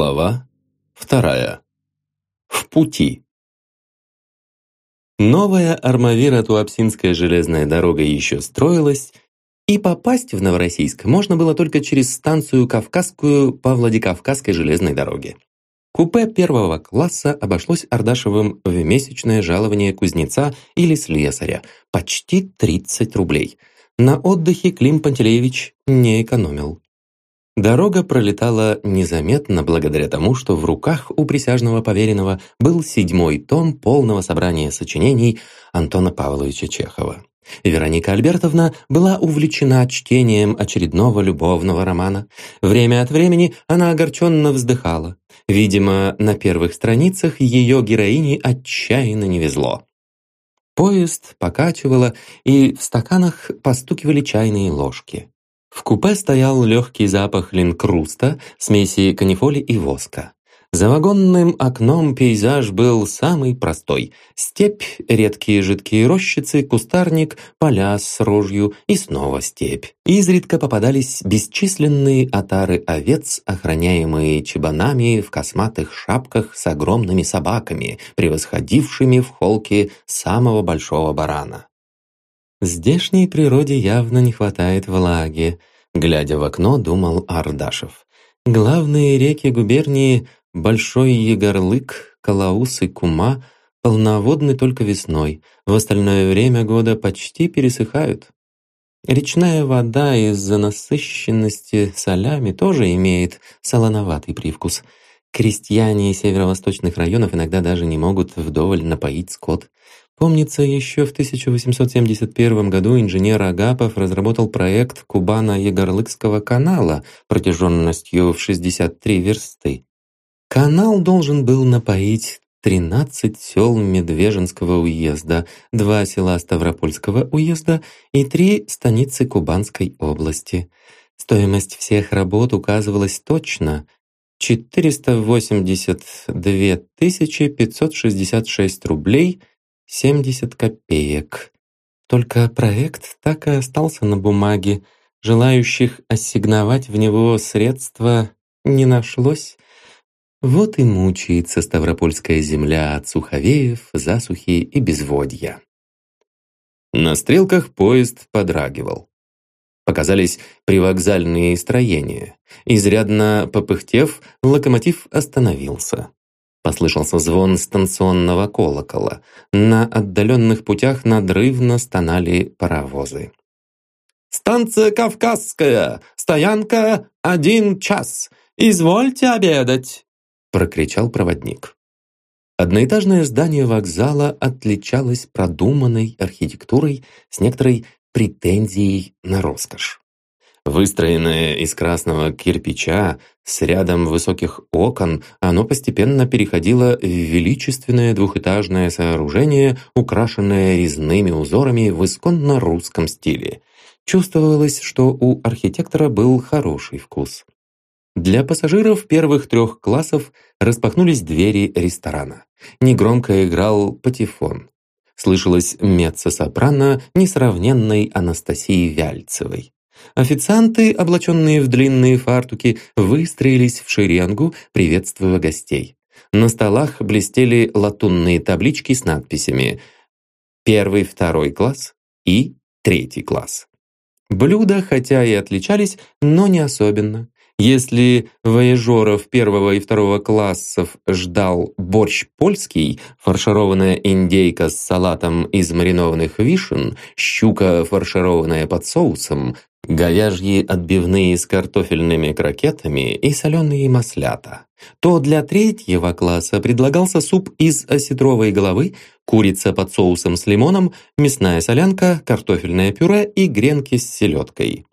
Глава вторая. В пути. Новая Армавиро-Туапсинская железная дорога еще строилась, и попасть в Новороссийск можно было только через станцию Кавказскую по Владикавказской железной дороге. Купе первого класса обошлось Ардашевым в месячное жалование кузнеца или слесаря – почти 30 рублей. На отдыхе Клим Пантелеевич не экономил. Дорога пролетала незаметно благодаря тому, что в руках у присяжного поверенного был седьмой том полного собрания сочинений Антона Павловича Чехова. Вероника Альбертовна была увлечена чтением очередного любовного романа. Время от времени она огорченно вздыхала. Видимо, на первых страницах ее героине отчаянно не везло. Поезд покачивало, и в стаканах постукивали чайные ложки. В купе стоял легкий запах линкруста, смеси канифоли и воска. За вагонным окном пейзаж был самый простой. Степь, редкие жидкие рощицы, кустарник, поля с рожью и снова степь. Изредка попадались бесчисленные отары овец, охраняемые чебанами в косматых шапках с огромными собаками, превосходившими в холке самого большого барана. Здешней природе явно не хватает влаги, глядя в окно, думал Ардашев. Главные реки губернии Большой Егорлык, Калаус и Кума полноводны только весной, в остальное время года почти пересыхают. Речная вода из-за насыщенности солями тоже имеет солоноватый привкус. Крестьяне северо-восточных районов иногда даже не могут вдоволь напоить скот. Помнится, еще в 1871 году инженер Агапов разработал проект Кубана-Егорлыкского канала протяженностью в 63 версты. Канал должен был напоить 13 сел Медвежинского уезда, два села Ставропольского уезда и три станицы Кубанской области. Стоимость всех работ указывалась точно – 482 566 рублей 70 копеек. Только проект так и остался на бумаге. Желающих ассигновать в него средства не нашлось. Вот и мучается Ставропольская земля от суховеев, засухи и безводья. На стрелках поезд подрагивал. Показались привокзальные строения. Изрядно попыхтев, локомотив остановился. Послышался звон станционного колокола. На отдаленных путях надрывно стонали паровозы. «Станция Кавказская! Стоянка один час! Извольте обедать!» прокричал проводник. Одноэтажное здание вокзала отличалось продуманной архитектурой с некоторой претензией на роскошь. Выстроенное из красного кирпича с рядом высоких окон, оно постепенно переходило в величественное двухэтажное сооружение, украшенное резными узорами в исконно русском стиле. Чувствовалось, что у архитектора был хороший вкус. Для пассажиров первых трех классов распахнулись двери ресторана. Негромко играл патефон. Слышалось меццо-сопрано несравненной Анастасии Вяльцевой. Официанты, облаченные в длинные фартуки, выстроились в шеренгу, приветствуя гостей. На столах блестели латунные таблички с надписями «Первый, второй класс» и «Третий класс». Блюда, хотя и отличались, но не особенно. Если вояжеров первого и второго классов ждал борщ польский, фаршированная индейка с салатом из маринованных вишен, щука, фаршированная под соусом, говяжьи отбивные с картофельными крокетами и соленые маслята, то для третьего класса предлагался суп из осетровой головы, курица под соусом с лимоном, мясная солянка, картофельное пюре и гренки с селедкой.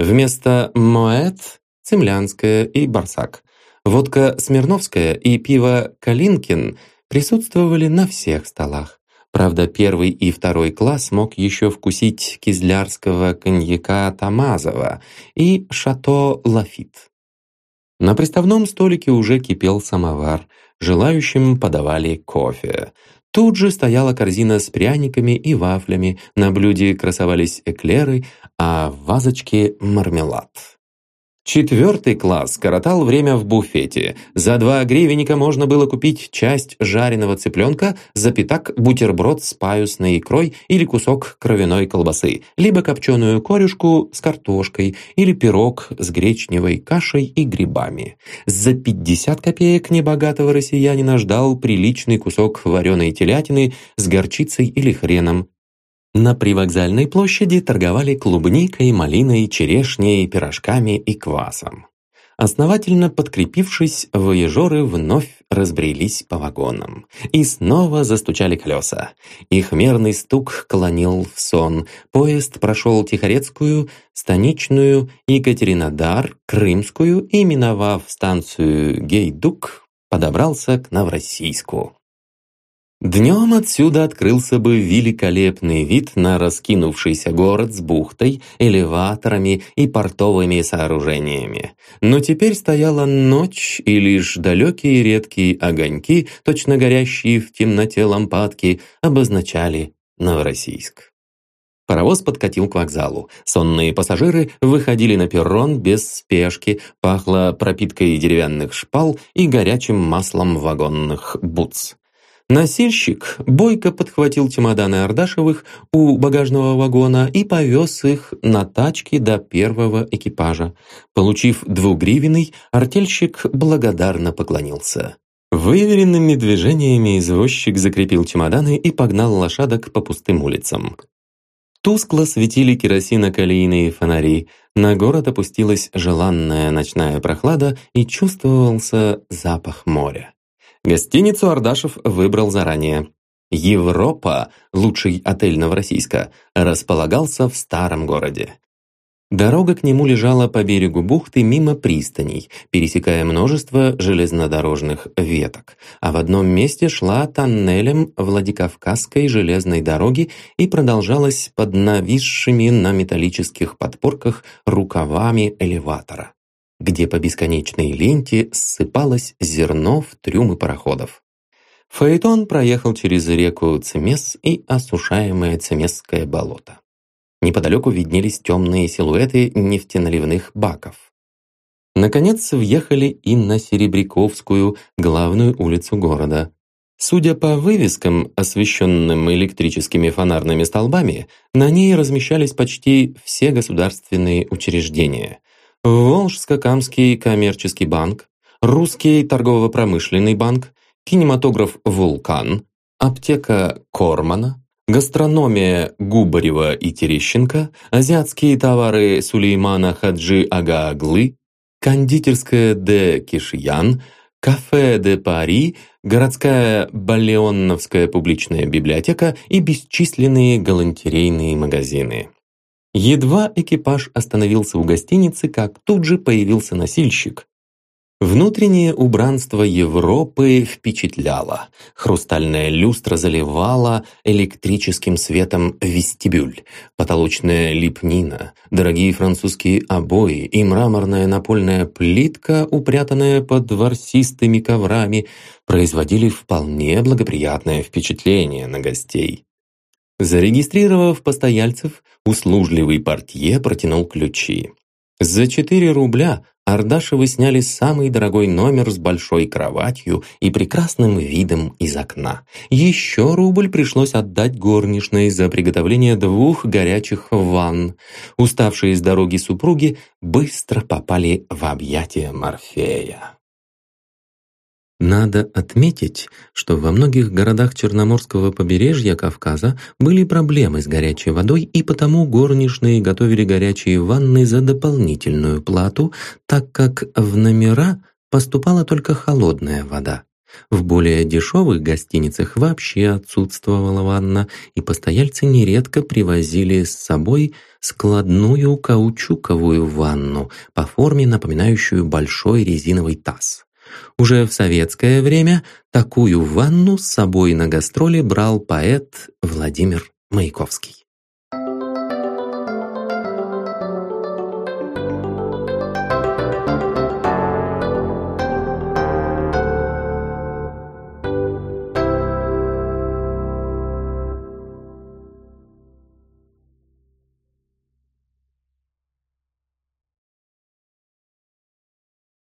Вместо моэт Цемлянская и Барсак. Водка Смирновская и пиво Калинкин присутствовали на всех столах. Правда, первый и второй класс мог еще вкусить кизлярского коньяка Тамазова и шато Лафит. На приставном столике уже кипел самовар, желающим подавали кофе. Тут же стояла корзина с пряниками и вафлями, на блюде красовались эклеры, а в вазочке мармелад. Четвертый класс коротал время в буфете. За два гривенника можно было купить часть жареного цыпленка, за пятак бутерброд с паюсной икрой или кусок кровяной колбасы, либо копченую корюшку с картошкой или пирог с гречневой кашей и грибами. За 50 копеек небогатого россиянина ждал приличный кусок вареной телятины с горчицей или хреном, на привокзальной площади торговали клубникой, малиной, черешней, пирожками и квасом. Основательно подкрепившись, воежоры вновь разбрелись по вагонам. И снова застучали колеса. Их мерный стук клонил в сон. Поезд прошел Тихорецкую, Станичную, Екатеринодар, Крымскую и, миновав станцию Гейдук, подобрался к Новороссийску. Днем отсюда открылся бы великолепный вид на раскинувшийся город с бухтой, элеваторами и портовыми сооружениями. Но теперь стояла ночь, и лишь далекие редкие огоньки, точно горящие в темноте лампадки, обозначали Новороссийск. Паровоз подкатил к вокзалу. Сонные пассажиры выходили на перрон без спешки, пахло пропиткой деревянных шпал и горячим маслом вагонных бутс. Носильщик бойко подхватил чемоданы Ардашевых у багажного вагона и повез их на тачке до первого экипажа. Получив двугривенный, артельщик благодарно поклонился. Выверенными движениями извозчик закрепил чемоданы и погнал лошадок по пустым улицам. Тускло светили керосиноколейные фонари, на город опустилась желанная ночная прохлада и чувствовался запах моря. Гостиницу Ардашев выбрал заранее. «Европа», лучший отель Новороссийска, располагался в старом городе. Дорога к нему лежала по берегу бухты мимо пристаней, пересекая множество железнодорожных веток, а в одном месте шла тоннелем Владикавказской железной дороги и продолжалась под нависшими на металлических подпорках рукавами элеватора где по бесконечной ленте ссыпалось зерно в трюмы пароходов. Фаэтон проехал через реку Цемес и осушаемое Цемесское болото. Неподалеку виднелись темные силуэты нефтеналивных баков. Наконец въехали и на Серебряковскую, главную улицу города. Судя по вывескам, освещенным электрическими фонарными столбами, на ней размещались почти все государственные учреждения. Волжско-Камский коммерческий банк, Русский торгово-промышленный банк, кинематограф «Вулкан», аптека Кормана, гастрономия Губарева и Терещенко, азиатские товары Сулеймана Хаджи Агааглы, кондитерская де Кишьян, кафе де Пари, городская Балеонновская публичная библиотека и бесчисленные галантерейные магазины. Едва экипаж остановился у гостиницы, как тут же появился носильщик. Внутреннее убранство Европы впечатляло. Хрустальная люстра заливала электрическим светом вестибюль. Потолочная лепнина, дорогие французские обои и мраморная напольная плитка, упрятанная под ворсистыми коврами, производили вполне благоприятное впечатление на гостей. Зарегистрировав постояльцев, услужливый портье протянул ключи. За 4 рубля Ардашевы сняли самый дорогой номер с большой кроватью и прекрасным видом из окна. Еще рубль пришлось отдать горничной за приготовление двух горячих ванн. Уставшие с дороги супруги быстро попали в объятия Морфея. Надо отметить, что во многих городах Черноморского побережья Кавказа были проблемы с горячей водой, и потому горничные готовили горячие ванны за дополнительную плату, так как в номера поступала только холодная вода. В более дешевых гостиницах вообще отсутствовала ванна, и постояльцы нередко привозили с собой складную каучуковую ванну по форме, напоминающую большой резиновый таз. Уже в советское время такую ванну с собой на гастроли брал поэт Владимир Маяковский.